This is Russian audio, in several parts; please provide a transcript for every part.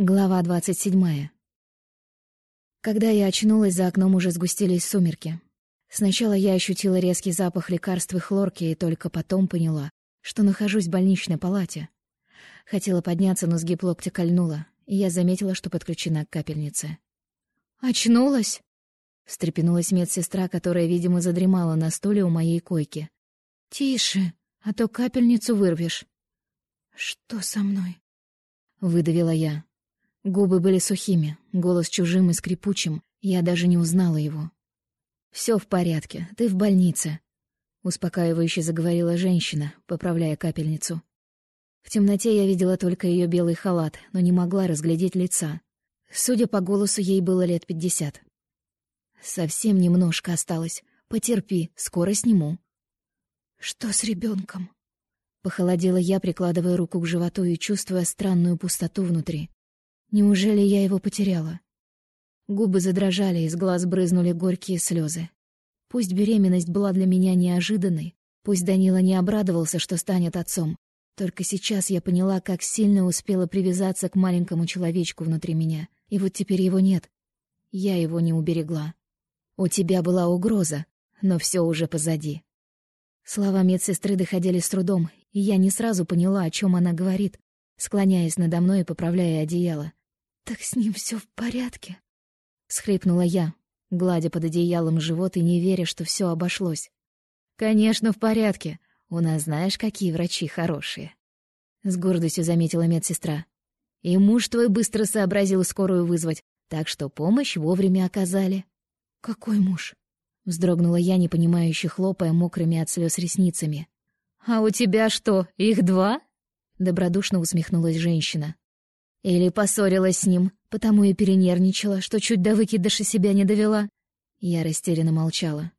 Глава двадцать седьмая. Когда я очнулась, за окном уже сгустились сумерки. Сначала я ощутила резкий запах лекарств и хлорки, и только потом поняла, что нахожусь в больничной палате. Хотела подняться, но сгиб локтя кольнула, и я заметила, что подключена к капельнице. «Очнулась?» — встрепенулась медсестра, которая, видимо, задремала на стуле у моей койки. «Тише, а то капельницу вырвешь». «Что со мной?» — выдавила я. Губы были сухими, голос чужим и скрипучим, я даже не узнала его. Все в порядке, ты в больнице», — успокаивающе заговорила женщина, поправляя капельницу. В темноте я видела только ее белый халат, но не могла разглядеть лица. Судя по голосу, ей было лет пятьдесят. «Совсем немножко осталось. Потерпи, скоро сниму». «Что с ребенком? Похолодела я, прикладывая руку к животу и чувствуя странную пустоту внутри. Неужели я его потеряла? Губы задрожали, из глаз брызнули горькие слезы. Пусть беременность была для меня неожиданной, пусть Данила не обрадовался, что станет отцом, только сейчас я поняла, как сильно успела привязаться к маленькому человечку внутри меня, и вот теперь его нет. Я его не уберегла. У тебя была угроза, но все уже позади. Слова медсестры доходили с трудом, и я не сразу поняла, о чем она говорит, склоняясь надо мной и поправляя одеяло. «Так с ним все в порядке?» — схлипнула я, гладя под одеялом живот и не веря, что все обошлось. «Конечно, в порядке. У нас знаешь, какие врачи хорошие». С гордостью заметила медсестра. «И муж твой быстро сообразил скорую вызвать, так что помощь вовремя оказали». «Какой муж?» — вздрогнула я, непонимающе хлопая мокрыми от слез ресницами. «А у тебя что, их два?» — добродушно усмехнулась женщина. Или поссорилась с ним, потому и перенервничала, что чуть до выкидыша себя не довела. Я растерянно молчала.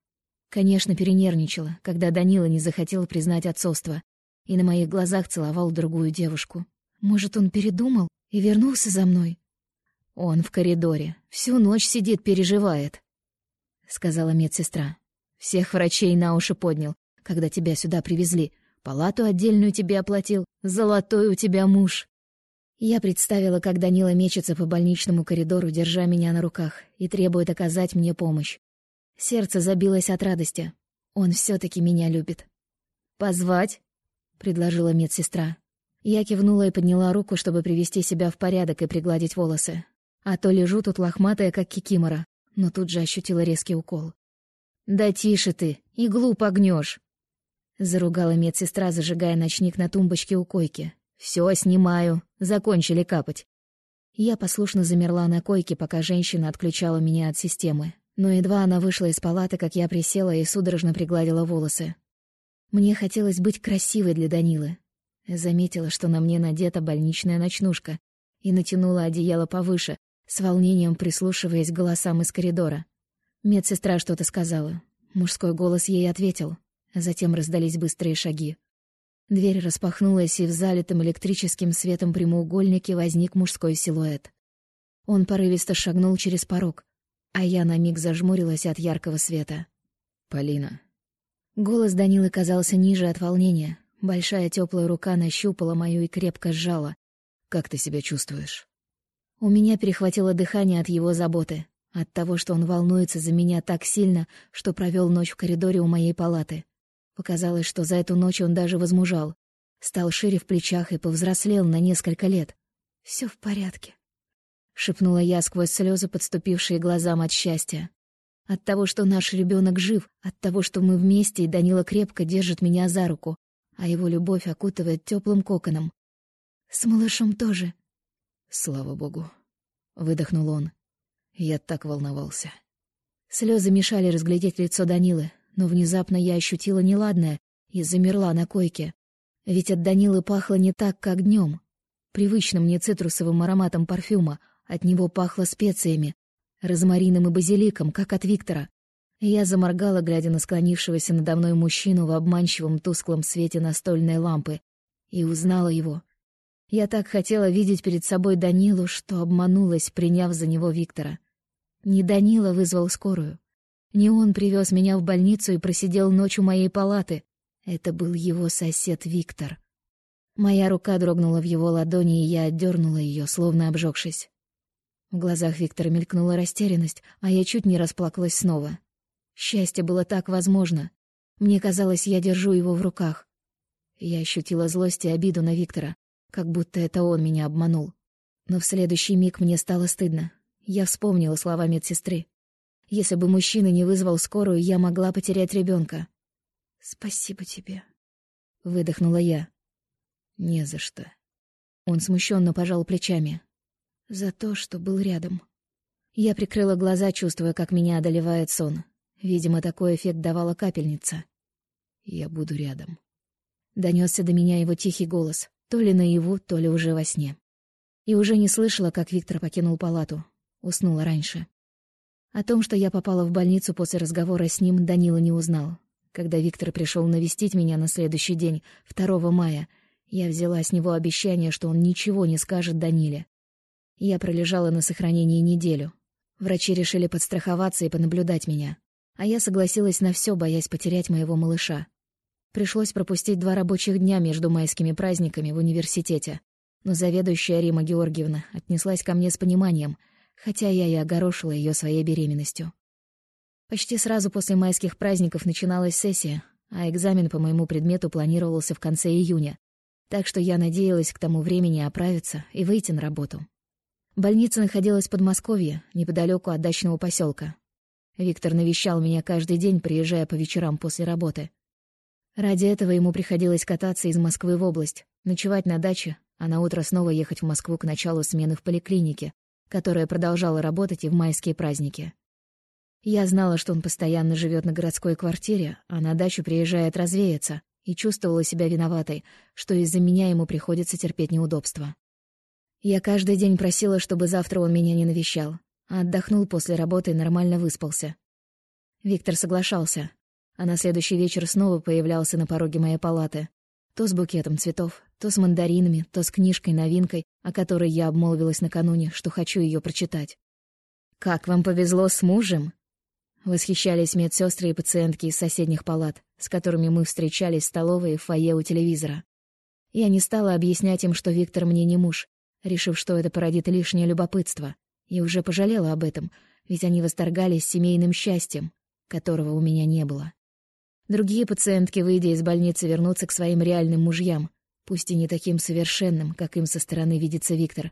Конечно, перенервничала, когда Данила не захотел признать отцовство и на моих глазах целовал другую девушку. Может, он передумал и вернулся за мной? Он в коридоре, всю ночь сидит, переживает, — сказала медсестра. Всех врачей на уши поднял, когда тебя сюда привезли. Палату отдельную тебе оплатил, золотой у тебя муж. Я представила, как Данила мечется по больничному коридору, держа меня на руках, и требует оказать мне помощь. Сердце забилось от радости. Он все таки меня любит. «Позвать?» — предложила медсестра. Я кивнула и подняла руку, чтобы привести себя в порядок и пригладить волосы. А то лежу тут лохматая, как кикимора, но тут же ощутила резкий укол. «Да тише ты, иглу погнешь!» Заругала медсестра, зажигая ночник на тумбочке у койки. Все снимаю. Закончили капать. Я послушно замерла на койке, пока женщина отключала меня от системы. Но едва она вышла из палаты, как я присела и судорожно пригладила волосы. Мне хотелось быть красивой для Данилы. Заметила, что на мне надета больничная ночнушка, и натянула одеяло повыше, с волнением прислушиваясь к голосам из коридора. Медсестра что-то сказала. Мужской голос ей ответил. Затем раздались быстрые шаги. Дверь распахнулась, и в залитом электрическим светом прямоугольнике возник мужской силуэт. Он порывисто шагнул через порог, а я на миг зажмурилась от яркого света. «Полина». Голос Данилы казался ниже от волнения. Большая теплая рука нащупала мою и крепко сжала. «Как ты себя чувствуешь?» У меня перехватило дыхание от его заботы, от того, что он волнуется за меня так сильно, что провел ночь в коридоре у моей палаты. Показалось, что за эту ночь он даже возмужал. Стал шире в плечах и повзрослел на несколько лет. Все в порядке», — шепнула я сквозь слезы, подступившие глазам от счастья. От того, что наш ребенок жив, от того, что мы вместе, и Данила крепко держит меня за руку, а его любовь окутывает теплым коконом. С малышом тоже. Слава богу, выдохнул он. Я так волновался. Слезы мешали разглядеть лицо Данилы, но внезапно я ощутила неладное и замерла на койке. Ведь от Данилы пахло не так, как днем. Привычным мне цитрусовым ароматом парфюма, от него пахло специями, розмарином и базиликом, как от Виктора. Я заморгала, глядя на склонившегося надо мной мужчину в обманчивом тусклом свете настольной лампы, и узнала его. Я так хотела видеть перед собой Данилу, что обманулась, приняв за него Виктора. Не Данила вызвал скорую. Не он привез меня в больницу и просидел ночь у моей палаты. Это был его сосед Виктор. Моя рука дрогнула в его ладони, и я отдернула ее, словно обжегшись. В глазах Виктора мелькнула растерянность, а я чуть не расплакалась снова. Счастье было так возможно. Мне казалось, я держу его в руках. Я ощутила злость и обиду на Виктора, как будто это он меня обманул. Но в следующий миг мне стало стыдно. Я вспомнила слова медсестры. Если бы мужчина не вызвал скорую, я могла потерять ребенка. «Спасибо тебе», — выдохнула я. «Не за что». Он смущенно пожал плечами. «За то, что был рядом». Я прикрыла глаза, чувствуя, как меня одолевает сон. Видимо, такой эффект давала капельница. «Я буду рядом». Донесся до меня его тихий голос, то ли наяву, то ли уже во сне. И уже не слышала, как Виктор покинул палату. Уснула раньше. О том, что я попала в больницу после разговора с ним, Данила не узнал. Когда Виктор пришел навестить меня на следующий день, 2 мая, я взяла с него обещание, что он ничего не скажет Даниле. Я пролежала на сохранении неделю. Врачи решили подстраховаться и понаблюдать меня а я согласилась на все, боясь потерять моего малыша. Пришлось пропустить два рабочих дня между майскими праздниками в университете, но заведующая Рима Георгиевна отнеслась ко мне с пониманием, хотя я и огорошила ее своей беременностью. Почти сразу после майских праздников начиналась сессия, а экзамен по моему предмету планировался в конце июня, так что я надеялась к тому времени оправиться и выйти на работу. Больница находилась в Подмосковье, неподалеку от дачного поселка, Виктор навещал меня каждый день, приезжая по вечерам после работы. Ради этого ему приходилось кататься из Москвы в область, ночевать на даче, а на утро снова ехать в Москву к началу смены в поликлинике, которая продолжала работать и в майские праздники. Я знала, что он постоянно живет на городской квартире, а на дачу приезжает развеяться, и чувствовала себя виноватой, что из-за меня ему приходится терпеть неудобства. Я каждый день просила, чтобы завтра он меня не навещал, Отдохнул после работы и нормально выспался. Виктор соглашался, а на следующий вечер снова появлялся на пороге моей палаты. То с букетом цветов, то с мандаринами, то с книжкой-новинкой, о которой я обмолвилась накануне, что хочу ее прочитать. «Как вам повезло с мужем?» Восхищались медсестры и пациентки из соседних палат, с которыми мы встречались в столовой и в фойе у телевизора. Я не стала объяснять им, что Виктор мне не муж, решив, что это породит лишнее любопытство. И уже пожалела об этом, ведь они восторгались семейным счастьем, которого у меня не было. Другие пациентки, выйдя из больницы, вернутся к своим реальным мужьям, пусть и не таким совершенным, как им со стороны видится Виктор.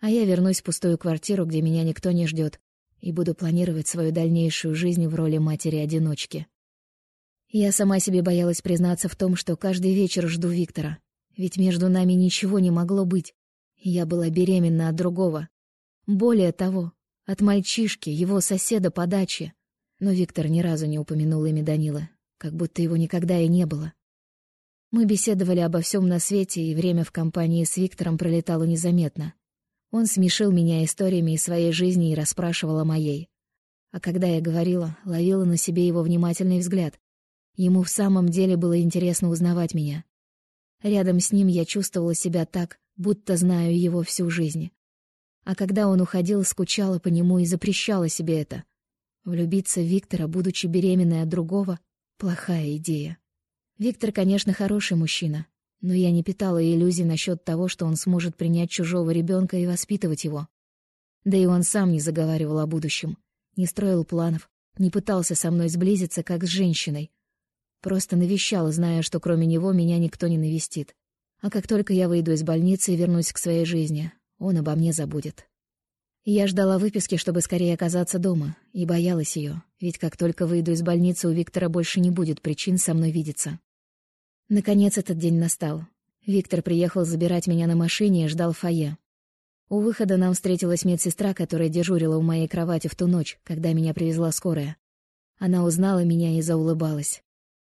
А я вернусь в пустую квартиру, где меня никто не ждет, и буду планировать свою дальнейшую жизнь в роли матери-одиночки. Я сама себе боялась признаться в том, что каждый вечер жду Виктора, ведь между нами ничего не могло быть. Я была беременна от другого, более того, от мальчишки, его соседа по даче. Но Виктор ни разу не упомянул имя Данила, как будто его никогда и не было. Мы беседовали обо всем на свете, и время в компании с Виктором пролетало незаметно. Он смешил меня историями из своей жизни и расспрашивал о моей. А когда я говорила, ловила на себе его внимательный взгляд. Ему в самом деле было интересно узнавать меня. Рядом с ним я чувствовала себя так, будто знаю его всю жизнь. А когда он уходил, скучала по нему и запрещала себе это. Влюбиться в Виктора, будучи беременной от другого — плохая идея. Виктор, конечно, хороший мужчина, но я не питала иллюзий насчет того, что он сможет принять чужого ребенка и воспитывать его. Да и он сам не заговаривал о будущем, не строил планов, не пытался со мной сблизиться, как с женщиной. Просто навещал, зная, что кроме него меня никто не навестит. А как только я выйду из больницы и вернусь к своей жизни, он обо мне забудет. Я ждала выписки, чтобы скорее оказаться дома, и боялась ее, ведь как только выйду из больницы, у Виктора больше не будет причин со мной видеться. Наконец этот день настал. Виктор приехал забирать меня на машине и ждал в фойе. У выхода нам встретилась медсестра, которая дежурила у моей кровати в ту ночь, когда меня привезла скорая. Она узнала меня и заулыбалась.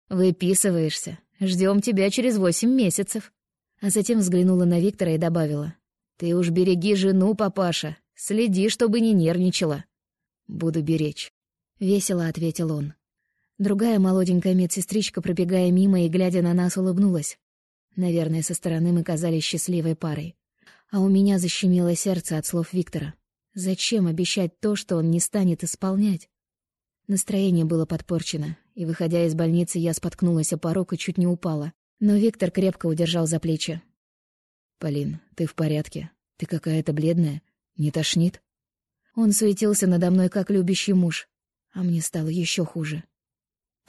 «Выписываешься. Ждем тебя через восемь месяцев». А затем взглянула на Виктора и добавила. Ты уж береги жену, папаша. Следи, чтобы не нервничала. Буду беречь. Весело ответил он. Другая молоденькая медсестричка, пробегая мимо и глядя на нас, улыбнулась. Наверное, со стороны мы казались счастливой парой. А у меня защемило сердце от слов Виктора. Зачем обещать то, что он не станет исполнять? Настроение было подпорчено, и, выходя из больницы, я споткнулась о порог и чуть не упала. Но Виктор крепко удержал за плечи. «Полин, ты в порядке? Ты какая-то бледная. Не тошнит?» Он суетился надо мной, как любящий муж, а мне стало еще хуже.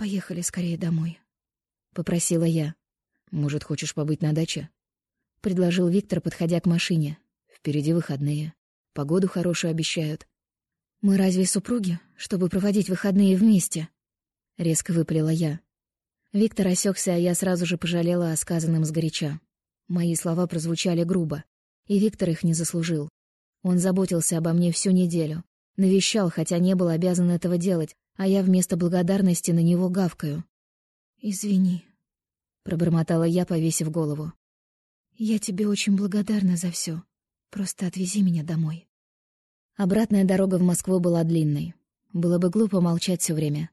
«Поехали скорее домой», — попросила я. «Может, хочешь побыть на даче?» — предложил Виктор, подходя к машине. «Впереди выходные. Погоду хорошую обещают». «Мы разве супруги, чтобы проводить выходные вместе?» — резко выпалила я. Виктор осекся, а я сразу же пожалела о сказанном сгоряча. Мои слова прозвучали грубо, и Виктор их не заслужил. Он заботился обо мне всю неделю, навещал, хотя не был обязан этого делать, а я вместо благодарности на него гавкаю. «Извини», — пробормотала я, повесив голову. «Я тебе очень благодарна за все. Просто отвези меня домой». Обратная дорога в Москву была длинной. Было бы глупо молчать все время.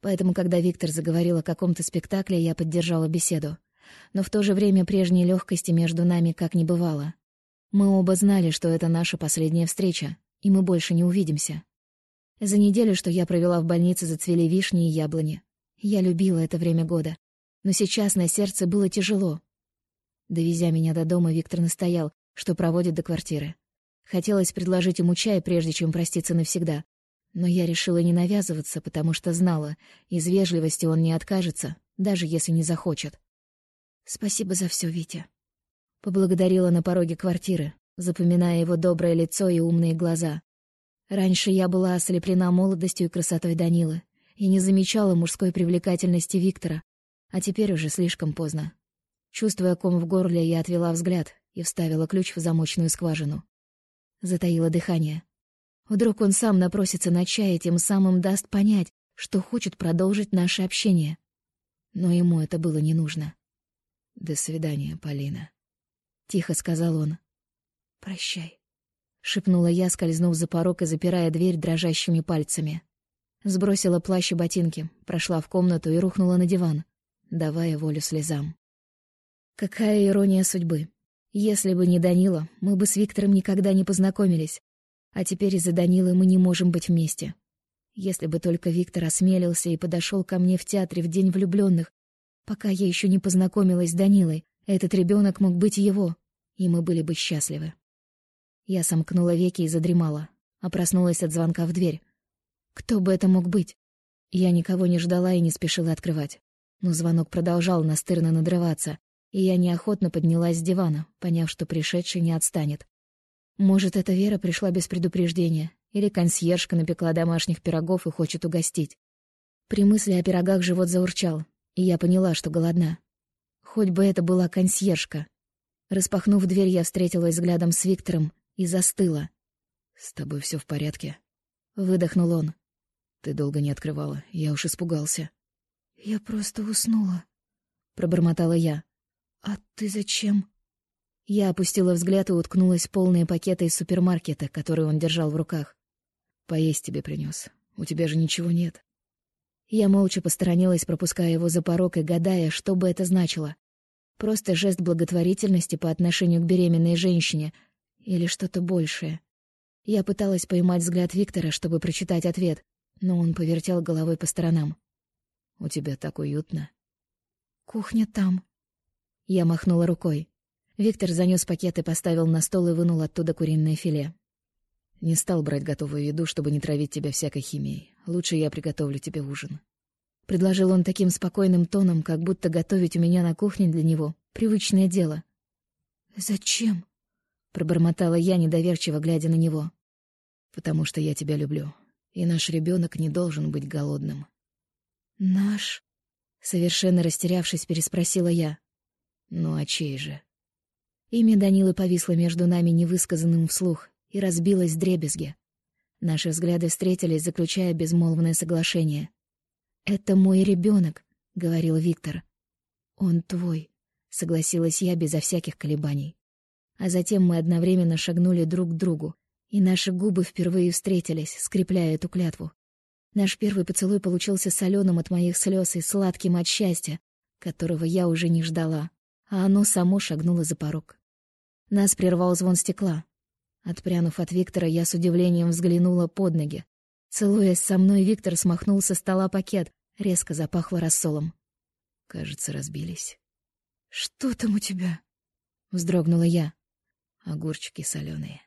Поэтому, когда Виктор заговорил о каком-то спектакле, я поддержала беседу. Но в то же время прежней легкости между нами как не бывало. Мы оба знали, что это наша последняя встреча, и мы больше не увидимся. За неделю, что я провела в больнице, зацвели вишни и яблони. Я любила это время года. Но сейчас на сердце было тяжело. Довезя меня до дома, Виктор настоял, что проводит до квартиры. Хотелось предложить ему чай, прежде чем проститься навсегда, но я решила не навязываться, потому что знала, из вежливости он не откажется, даже если не захочет. «Спасибо за все, Витя». Поблагодарила на пороге квартиры, запоминая его доброе лицо и умные глаза. Раньше я была ослеплена молодостью и красотой Данилы и не замечала мужской привлекательности Виктора, а теперь уже слишком поздно. Чувствуя ком в горле, я отвела взгляд и вставила ключ в замочную скважину. Затаила дыхание. Вдруг он сам напросится на чай и тем самым даст понять, что хочет продолжить наше общение. Но ему это было не нужно. «До свидания, Полина», — тихо сказал он. «Прощай», — шепнула я, скользнув за порог и запирая дверь дрожащими пальцами. Сбросила плащ и ботинки, прошла в комнату и рухнула на диван, давая волю слезам. Какая ирония судьбы. Если бы не Данила, мы бы с Виктором никогда не познакомились. А теперь из-за Данилы мы не можем быть вместе. Если бы только Виктор осмелился и подошел ко мне в театре в День влюбленных, пока я еще не познакомилась с Данилой, этот ребенок мог быть его, и мы были бы счастливы. Я сомкнула веки и задремала, а проснулась от звонка в дверь. Кто бы это мог быть? Я никого не ждала и не спешила открывать. Но звонок продолжал настырно надрываться, и я неохотно поднялась с дивана, поняв, что пришедший не отстанет. Может, эта Вера пришла без предупреждения, или консьержка напекла домашних пирогов и хочет угостить. При мысли о пирогах живот заурчал, и я поняла, что голодна. Хоть бы это была консьержка. Распахнув дверь, я встретилась взглядом с Виктором и застыла. «С тобой все в порядке?» — выдохнул он. «Ты долго не открывала, я уж испугался». «Я просто уснула», — пробормотала я. «А ты зачем?» Я опустила взгляд и уткнулась в полные пакеты из супермаркета, которые он держал в руках. «Поесть тебе принес. У тебя же ничего нет». Я молча посторонилась, пропуская его за порог и гадая, что бы это значило. Просто жест благотворительности по отношению к беременной женщине или что-то большее. Я пыталась поймать взгляд Виктора, чтобы прочитать ответ, но он повертел головой по сторонам. «У тебя так уютно». «Кухня там». Я махнула рукой. Виктор занёс пакет и поставил на стол и вынул оттуда куриное филе. «Не стал брать готовую еду, чтобы не травить тебя всякой химией. Лучше я приготовлю тебе ужин». Предложил он таким спокойным тоном, как будто готовить у меня на кухне для него — привычное дело. «Зачем?» — пробормотала я, недоверчиво глядя на него. «Потому что я тебя люблю, и наш ребенок не должен быть голодным». «Наш?» — совершенно растерявшись, переспросила я. «Ну а чей же?» Имя Данилы повисло между нами невысказанным вслух и разбилось в дребезги. Наши взгляды встретились, заключая безмолвное соглашение. «Это мой ребенок», — говорил Виктор. «Он твой», — согласилась я безо всяких колебаний. А затем мы одновременно шагнули друг к другу, и наши губы впервые встретились, скрепляя эту клятву. Наш первый поцелуй получился соленым от моих слез и сладким от счастья, которого я уже не ждала, а оно само шагнуло за порог. Нас прервал звон стекла. Отпрянув от Виктора, я с удивлением взглянула под ноги. Целуясь со мной, Виктор смахнул со стола пакет, резко запахло рассолом. Кажется, разбились. «Что там у тебя?» — вздрогнула я. Огурчики соленые.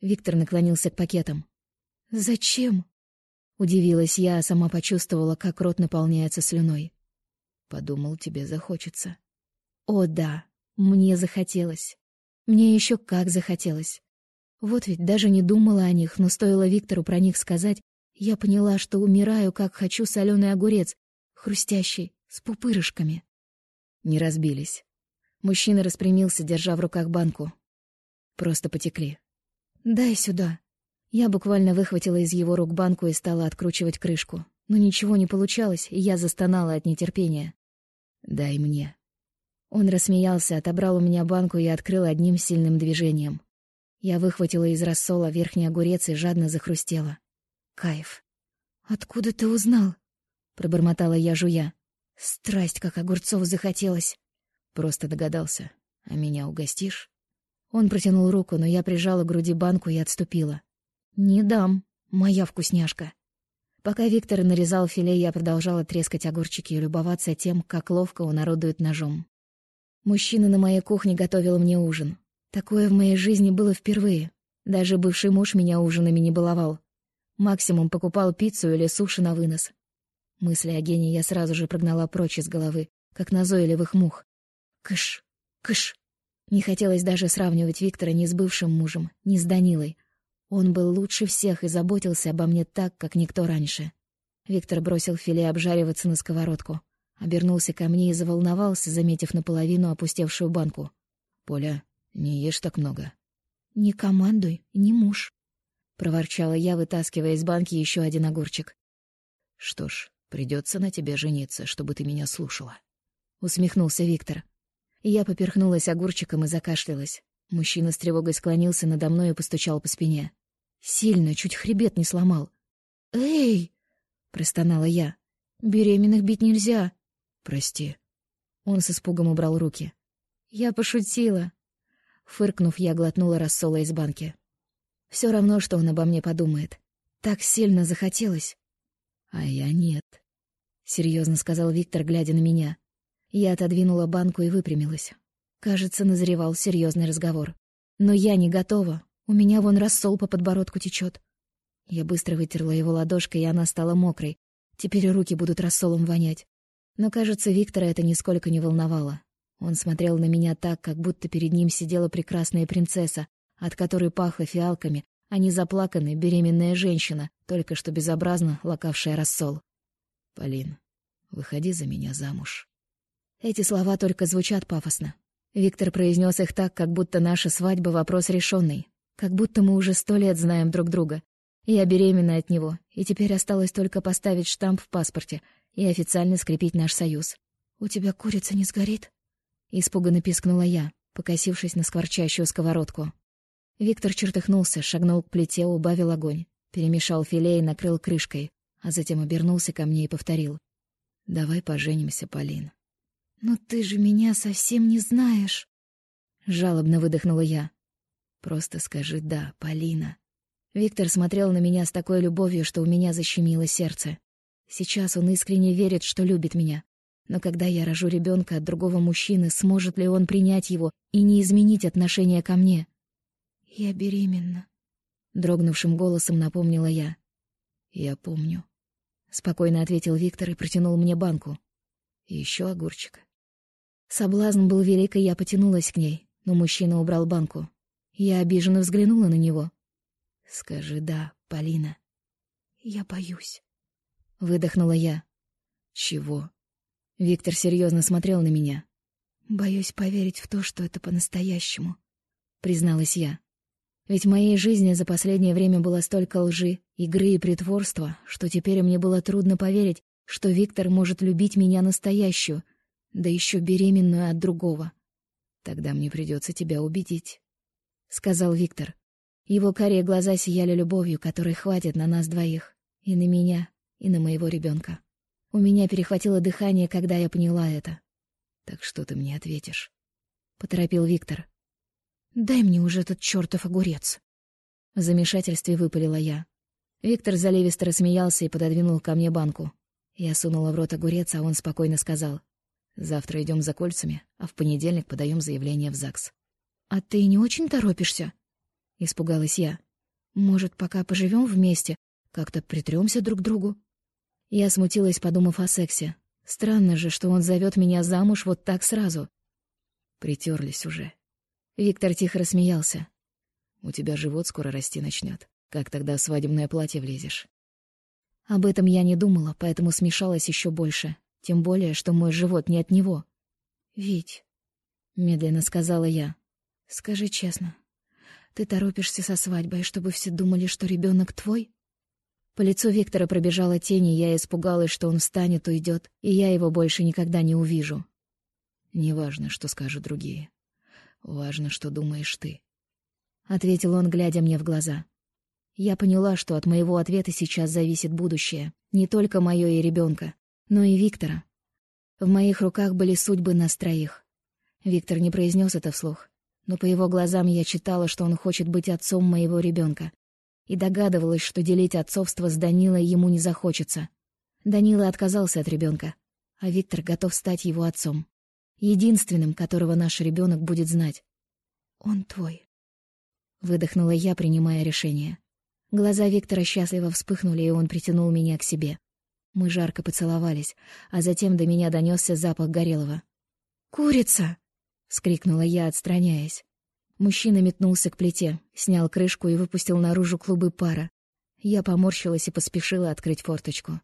Виктор наклонился к пакетам. «Зачем?» Удивилась я, а сама почувствовала, как рот наполняется слюной. Подумал, тебе захочется. О, да, мне захотелось. Мне еще как захотелось. Вот ведь даже не думала о них, но стоило Виктору про них сказать, я поняла, что умираю, как хочу соленый огурец, хрустящий, с пупырышками. Не разбились. Мужчина распрямился, держа в руках банку. Просто потекли. «Дай сюда». Я буквально выхватила из его рук банку и стала откручивать крышку. Но ничего не получалось, и я застонала от нетерпения. «Дай мне». Он рассмеялся, отобрал у меня банку и открыл одним сильным движением. Я выхватила из рассола верхний огурец и жадно захрустела. Кайф. «Откуда ты узнал?» — пробормотала я, жуя. Страсть, как огурцов захотелось. Просто догадался. А меня угостишь? Он протянул руку, но я прижала к груди банку и отступила. «Не дам. Моя вкусняшка». Пока Виктор нарезал филе, я продолжала трескать огурчики и любоваться тем, как ловко он орудует ножом. Мужчина на моей кухне готовил мне ужин. Такое в моей жизни было впервые. Даже бывший муж меня ужинами не баловал. Максимум покупал пиццу или суши на вынос. Мысли о гении я сразу же прогнала прочь из головы, как назойливых мух. Кыш, кыш. Не хотелось даже сравнивать Виктора ни с бывшим мужем, ни с Данилой. Он был лучше всех и заботился обо мне так, как никто раньше. Виктор бросил филе обжариваться на сковородку. Обернулся ко мне и заволновался, заметив наполовину опустевшую банку. «Поля, не ешь так много». «Не командуй, не муж», — проворчала я, вытаскивая из банки еще один огурчик. «Что ж, придется на тебе жениться, чтобы ты меня слушала», — усмехнулся Виктор. Я поперхнулась огурчиком и закашлялась. Мужчина с тревогой склонился надо мной и постучал по спине. Сильно, чуть хребет не сломал. «Эй!» — простонала я. «Беременных бить нельзя!» «Прости». Он с испугом убрал руки. «Я пошутила». Фыркнув, я глотнула рассола из банки. Все равно, что он обо мне подумает. Так сильно захотелось. «А я нет», — серьезно сказал Виктор, глядя на меня. Я отодвинула банку и выпрямилась. Кажется, назревал серьезный разговор. Но я не готова. У меня вон рассол по подбородку течет. Я быстро вытерла его ладошкой, и она стала мокрой. Теперь руки будут рассолом вонять. Но, кажется, Виктора это нисколько не волновало. Он смотрел на меня так, как будто перед ним сидела прекрасная принцесса, от которой пахло фиалками, а не заплаканная беременная женщина, только что безобразно лакавшая рассол. «Полин, выходи за меня замуж». Эти слова только звучат пафосно. Виктор произнес их так, как будто наша свадьба — вопрос решенный, как будто мы уже сто лет знаем друг друга. Я беременна от него, и теперь осталось только поставить штамп в паспорте и официально скрепить наш союз. «У тебя курица не сгорит?» Испуганно пискнула я, покосившись на скворчащую сковородку. Виктор чертыхнулся, шагнул к плите, убавил огонь, перемешал филе и накрыл крышкой, а затем обернулся ко мне и повторил. «Давай поженимся, Полин». «Но ты же меня совсем не знаешь!» Жалобно выдохнула я. «Просто скажи «да», Полина». Виктор смотрел на меня с такой любовью, что у меня защемило сердце. Сейчас он искренне верит, что любит меня. Но когда я рожу ребенка от другого мужчины, сможет ли он принять его и не изменить отношение ко мне? «Я беременна», — дрогнувшим голосом напомнила я. «Я помню», — спокойно ответил Виктор и протянул мне банку. «И еще огурчик». Соблазн был велик, и я потянулась к ней, но мужчина убрал банку. Я обиженно взглянула на него. «Скажи «да», Полина». «Я боюсь», — выдохнула я. «Чего?» Виктор серьезно смотрел на меня. «Боюсь поверить в то, что это по-настоящему», — призналась я. Ведь в моей жизни за последнее время было столько лжи, игры и притворства, что теперь мне было трудно поверить, что Виктор может любить меня настоящую, да еще беременную от другого. «Тогда мне придется тебя убедить», — сказал Виктор. Его карие глаза сияли любовью, которой хватит на нас двоих, и на меня, и на моего ребенка. У меня перехватило дыхание, когда я поняла это. «Так что ты мне ответишь?» — поторопил Виктор. «Дай мне уже этот чертов огурец!» В замешательстве выпалила я. Виктор заливисто рассмеялся и пододвинул ко мне банку. Я сунула в рот огурец, а он спокойно сказал. «Завтра идем за кольцами, а в понедельник подаем заявление в ЗАГС». «А ты не очень торопишься?» — испугалась я. «Может, пока поживем вместе, как-то притремся друг к другу?» Я смутилась, подумав о сексе. Странно же, что он зовет меня замуж вот так сразу. Притерлись уже. Виктор тихо рассмеялся. У тебя живот скоро расти начнет. Как тогда в свадебное платье влезешь? Об этом я не думала, поэтому смешалась еще больше. Тем более, что мой живот не от него. «Вить», — медленно сказала я, — «скажи честно, ты торопишься со свадьбой, чтобы все думали, что ребенок твой?» По лицу Виктора пробежала тень, и я испугалась, что он встанет, уйдет, и я его больше никогда не увижу. «Неважно, что скажут другие. Важно, что думаешь ты», — ответил он, глядя мне в глаза. Я поняла, что от моего ответа сейчас зависит будущее, не только мое и ребенка, но и Виктора. В моих руках были судьбы нас троих. Виктор не произнес это вслух, но по его глазам я читала, что он хочет быть отцом моего ребенка, и догадывалась, что делить отцовство с Данилой ему не захочется. Данила отказался от ребенка, а Виктор готов стать его отцом. Единственным, которого наш ребенок будет знать. «Он твой», — выдохнула я, принимая решение. Глаза Виктора счастливо вспыхнули, и он притянул меня к себе. Мы жарко поцеловались, а затем до меня донесся запах горелого. «Курица!» — вскрикнула я, отстраняясь. Мужчина метнулся к плите, снял крышку и выпустил наружу клубы пара. Я поморщилась и поспешила открыть форточку.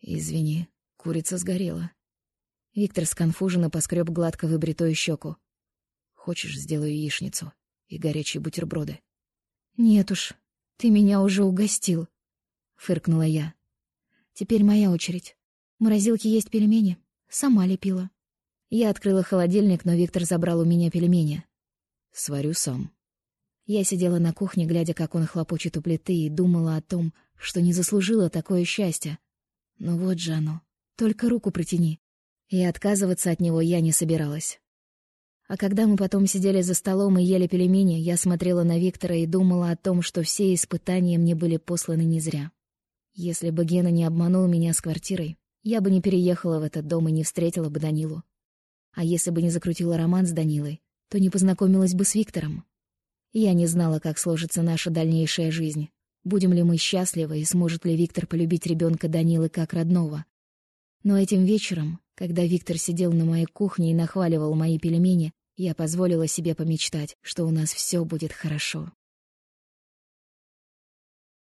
«Извини, курица сгорела». Виктор сконфуженно поскреб гладко выбритую щеку. «Хочешь, сделаю яичницу и горячие бутерброды?» «Нет уж, ты меня уже угостил», — фыркнула я. «Теперь моя очередь. В морозилке есть пельмени. Сама лепила». Я открыла холодильник, но Виктор забрал у меня пельмени. Сварю сам. Я сидела на кухне, глядя, как он хлопочет у плиты, и думала о том, что не заслужила такое счастье. Но вот же оно. Только руку протяни. И отказываться от него я не собиралась. А когда мы потом сидели за столом и ели пельмени, я смотрела на Виктора и думала о том, что все испытания мне были посланы не зря. Если бы Гена не обманул меня с квартирой, я бы не переехала в этот дом и не встретила бы Данилу. А если бы не закрутила роман с Данилой, то не познакомилась бы с Виктором. Я не знала, как сложится наша дальнейшая жизнь. Будем ли мы счастливы и сможет ли Виктор полюбить ребенка Данилы как родного. Но этим вечером, когда Виктор сидел на моей кухне и нахваливал мои пельмени, я позволила себе помечтать, что у нас все будет хорошо.